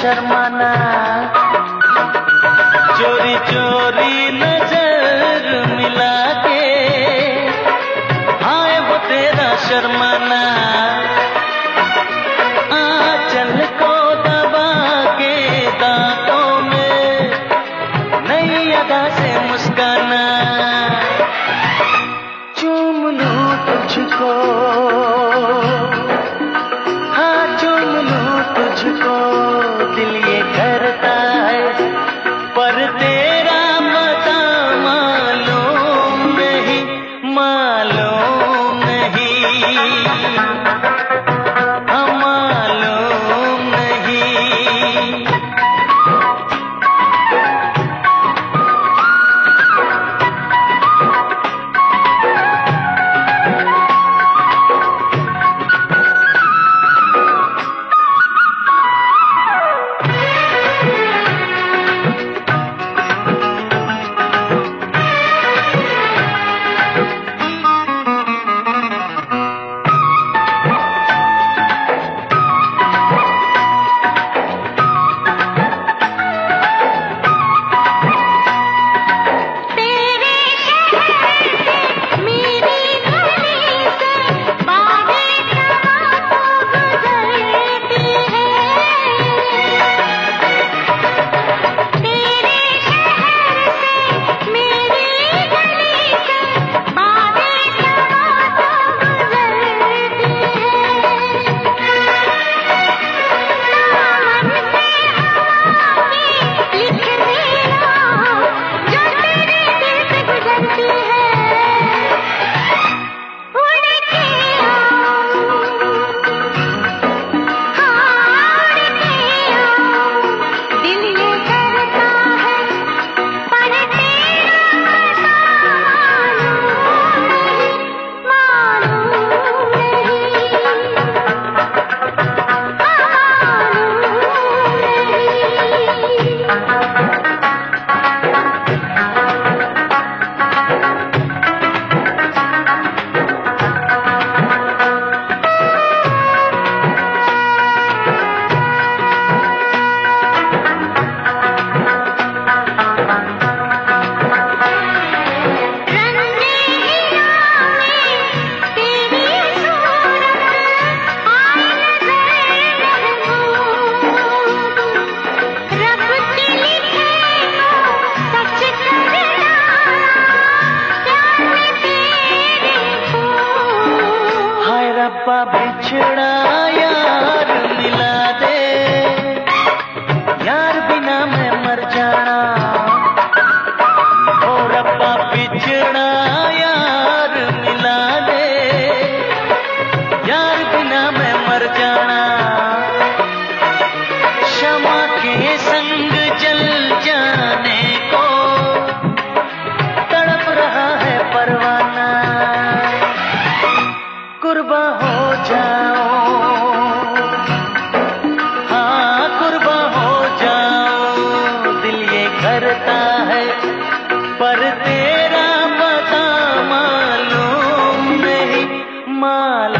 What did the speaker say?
शर्माना। चोरी चोरी नज़र मिला के आए वो तेरा शर्माना। आंचल को दबा के दांतों में नई अदा से पापा बिछड़ा மால